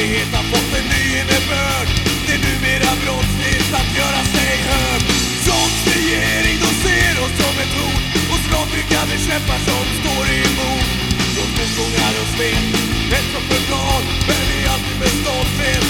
brottslighet har fått en ny innebörd. Det är numera brottsligt att göra sig hörd. Sånt regering, de ser oss som ett hot. Och rakryggade kämpar som står emot Från motgångar och svek, hets som förtal Men vi alltid med stolthet.